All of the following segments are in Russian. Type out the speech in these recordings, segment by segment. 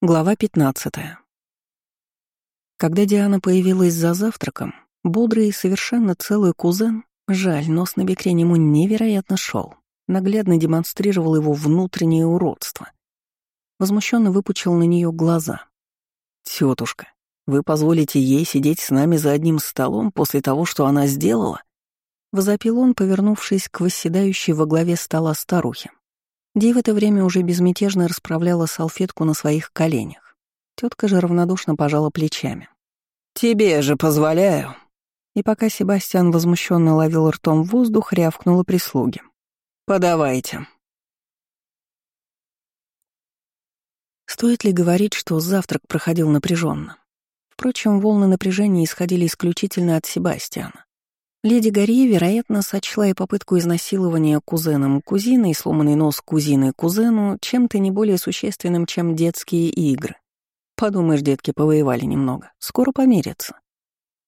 Глава 15. Когда Диана появилась за завтраком, бодрый и совершенно целый кузен, жаль, нос на бекрень ему невероятно шел, наглядно демонстрировал его внутреннее уродство. Возмущенно выпучил на нее глаза. Тетушка, вы позволите ей сидеть с нами за одним столом после того, что она сделала?» Возопил он, повернувшись к восседающей во главе стола старухе. Ди в это время уже безмятежно расправляла салфетку на своих коленях. Тетка же равнодушно пожала плечами. «Тебе же позволяю!» И пока Себастьян возмущенно ловил ртом воздух, рявкнула прислуги. «Подавайте!» Стоит ли говорить, что завтрак проходил напряженно? Впрочем, волны напряжения исходили исключительно от Себастьяна. Леди Гарье, вероятно, сочла и попытку изнасилования кузеном кузины и сломанный нос кузины кузену чем-то не более существенным, чем детские игры. Подумаешь, детки повоевали немного, скоро помирятся.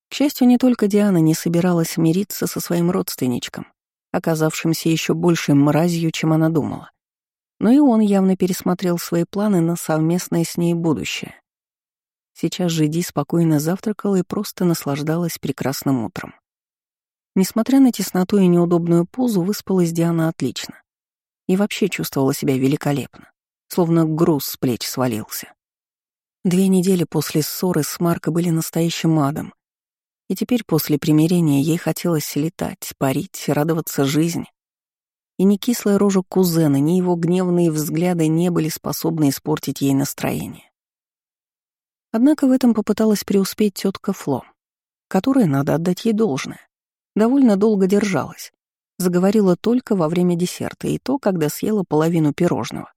К счастью, не только Диана не собиралась мириться со своим родственничком, оказавшимся еще большей мразью, чем она думала. Но и он явно пересмотрел свои планы на совместное с ней будущее. Сейчас же Ди спокойно завтракала и просто наслаждалась прекрасным утром. Несмотря на тесноту и неудобную позу, выспалась Диана отлично. И вообще чувствовала себя великолепно, словно груз с плеч свалился. Две недели после ссоры с Марко были настоящим адом. И теперь после примирения ей хотелось летать, парить, радоваться жизни. И ни кислая рожа кузена, ни его гневные взгляды не были способны испортить ей настроение. Однако в этом попыталась преуспеть тетка Фло, которая, надо отдать ей должное, довольно долго держалась. Заговорила только во время десерта, и то, когда съела половину пирожного.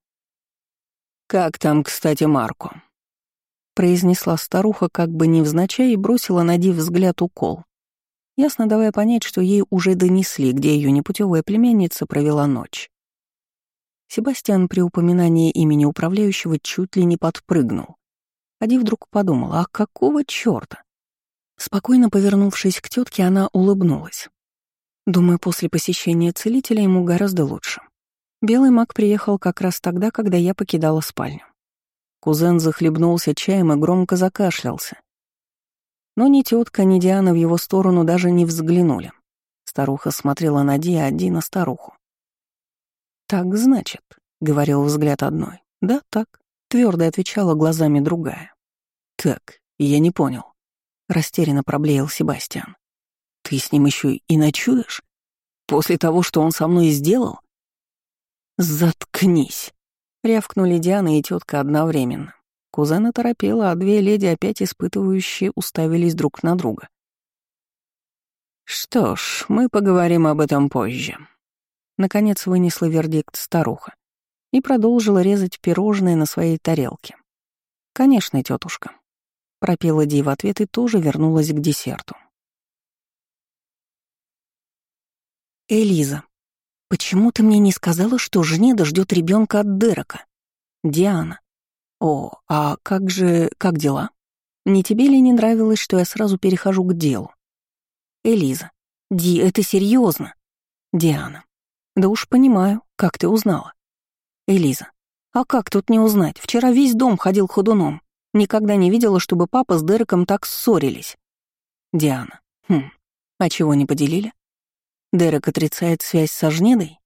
«Как там, кстати, Марко?» произнесла старуха как бы невзначай и бросила на Ди взгляд укол. Ясно давая понять, что ей уже донесли, где ее непутевая племянница провела ночь. Себастьян при упоминании имени управляющего чуть ли не подпрыгнул. Ади вдруг подумала, а какого чёрта? Спокойно повернувшись к тетке, она улыбнулась. Думаю, после посещения целителя ему гораздо лучше. Белый маг приехал как раз тогда, когда я покидала спальню. Кузен захлебнулся чаем и громко закашлялся. Но ни тетка, ни Диана в его сторону даже не взглянули. Старуха смотрела на Ди, а Ди на старуху. «Так, значит», — говорил взгляд одной. «Да, так», — твердо отвечала глазами другая. «Так, я не понял. Растерянно проблеял Себастьян. «Ты с ним еще и ночуешь? После того, что он со мной сделал?» «Заткнись!» — рявкнули Диана и тетка одновременно. Кузена торопела, а две леди, опять испытывающие, уставились друг на друга. «Что ж, мы поговорим об этом позже». Наконец вынесла вердикт старуха и продолжила резать пирожные на своей тарелке. «Конечно, тетушка. Пропела Ди в ответ и тоже вернулась к десерту. Элиза, почему ты мне не сказала, что Жнеда ждет ребенка от Дерека? Диана. О, а как же, как дела? Не тебе ли не нравилось, что я сразу перехожу к делу? Элиза. Ди, это серьезно. Диана. Да уж понимаю, как ты узнала. Элиза. А как тут не узнать? Вчера весь дом ходил ходуном. Никогда не видела, чтобы папа с Дереком так ссорились. Диана. Хм, а чего не поделили? Дерек отрицает связь со Жнедой?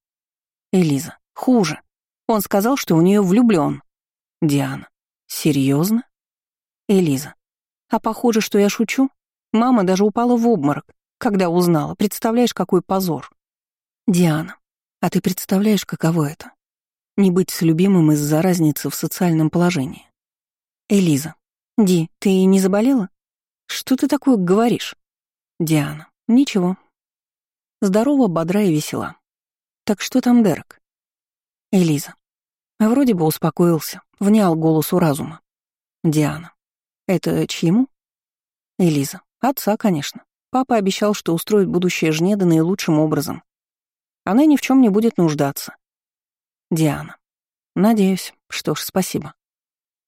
Элиза. Хуже. Он сказал, что у нее влюблен. Диана. Серьезно? Элиза. А похоже, что я шучу. Мама даже упала в обморок, когда узнала. Представляешь, какой позор. Диана. А ты представляешь, каково это? Не быть с любимым из-за разницы в социальном положении. Элиза. Ди, ты не заболела? Что ты такое говоришь? Диана. Ничего. Здорово, бодра и весела. Так что там Дерек? Элиза. Вроде бы успокоился, внял голосу разума. Диана. Это чьему? Элиза. Отца, конечно. Папа обещал, что устроит будущее Жнеда наилучшим образом. Она ни в чем не будет нуждаться. Диана. Надеюсь. Что ж, спасибо.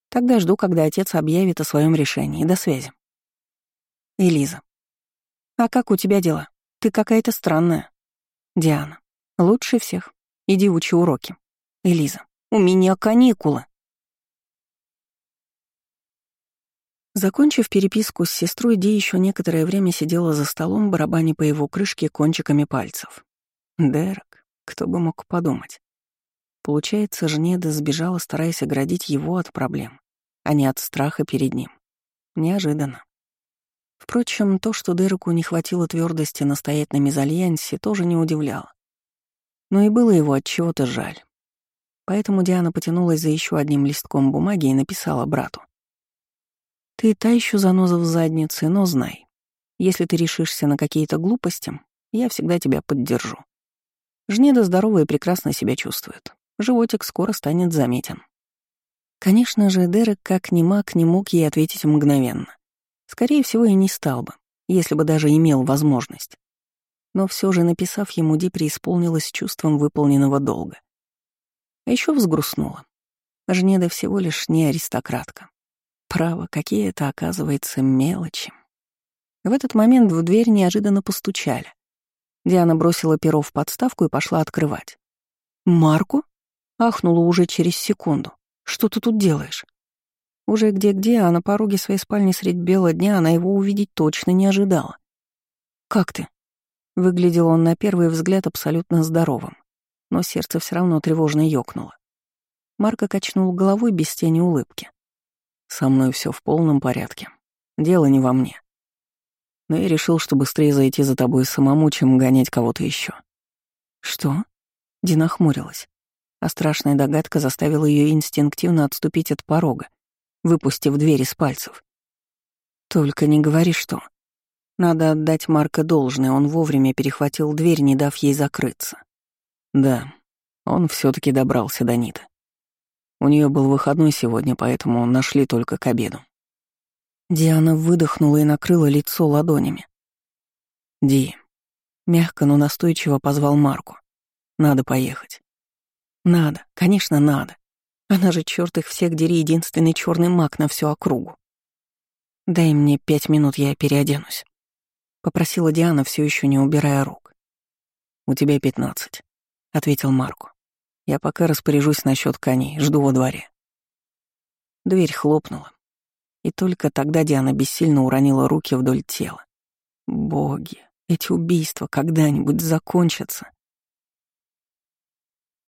Тогда жду, когда отец объявит о своем решении. До связи. Элиза. А как у тебя дела? Ты какая-то странная. Диана. Лучше всех. Иди учи уроки. Элиза. У меня каникулы. Закончив переписку с сестрой, Ди еще некоторое время сидела за столом, барабаня по его крышке кончиками пальцев. Дерек, кто бы мог подумать. Получается, Жнеда сбежала, стараясь оградить его от проблем, а не от страха перед ним. Неожиданно. Впрочем, то, что Дереку не хватило твердости настоять на мезальянсе, тоже не удивляло. Но и было его от чего-то жаль. Поэтому Диана потянулась за еще одним листком бумаги и написала брату. «Ты та еще заноза в заднице, но знай, если ты решишься на какие-то глупости, я всегда тебя поддержу. Жнеда здоровая и прекрасно себя чувствует. Животик скоро станет заметен». Конечно же, Дерек как ни маг не мог ей ответить мгновенно. Скорее всего, и не стал бы, если бы даже имел возможность. Но все же, написав ему, Ди преисполнилась чувством выполненного долга. А еще взгрустнула. Жнеда всего лишь не аристократка. Право, какие это, оказывается, мелочи. В этот момент в дверь неожиданно постучали. Диана бросила перо в подставку и пошла открывать. «Марку?» — ахнула уже через секунду. «Что ты тут делаешь?» Уже где-где, а на пороге своей спальни средь бела дня она его увидеть точно не ожидала. «Как ты?» Выглядел он на первый взгляд абсолютно здоровым но сердце все равно тревожно ёкнуло. Марко качнул головой без тени улыбки. «Со мной все в полном порядке. Дело не во мне. Но я решил, что быстрее зайти за тобой самому, чем гонять кого-то еще. «Что?» Дина хмурилась, а страшная догадка заставила ее инстинктивно отступить от порога, выпустив дверь из пальцев. «Только не говори, что...» Надо отдать Марка должное, он вовремя перехватил дверь, не дав ей закрыться. Да, он все таки добрался до Ниты. У нее был выходной сегодня, поэтому нашли только к обеду. Диана выдохнула и накрыла лицо ладонями. «Ди», — мягко, но настойчиво позвал Марку. «Надо поехать». «Надо, конечно, надо. Она же, черт их всех дери, единственный черный маг на всю округу. Дай мне пять минут, я переоденусь», — попросила Диана, все еще не убирая рук. «У тебя пятнадцать». — ответил Марку. «Я пока распоряжусь насчет коней, жду во дворе». Дверь хлопнула, и только тогда Диана бессильно уронила руки вдоль тела. Боги, эти убийства когда-нибудь закончатся.